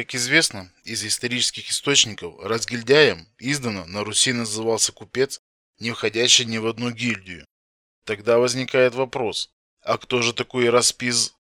Как известно из исторических источников, разгильдяем издавна на Руси назывался купец, не входящий ни в одну гильдию. Тогда возникает вопрос, а кто же такой распиз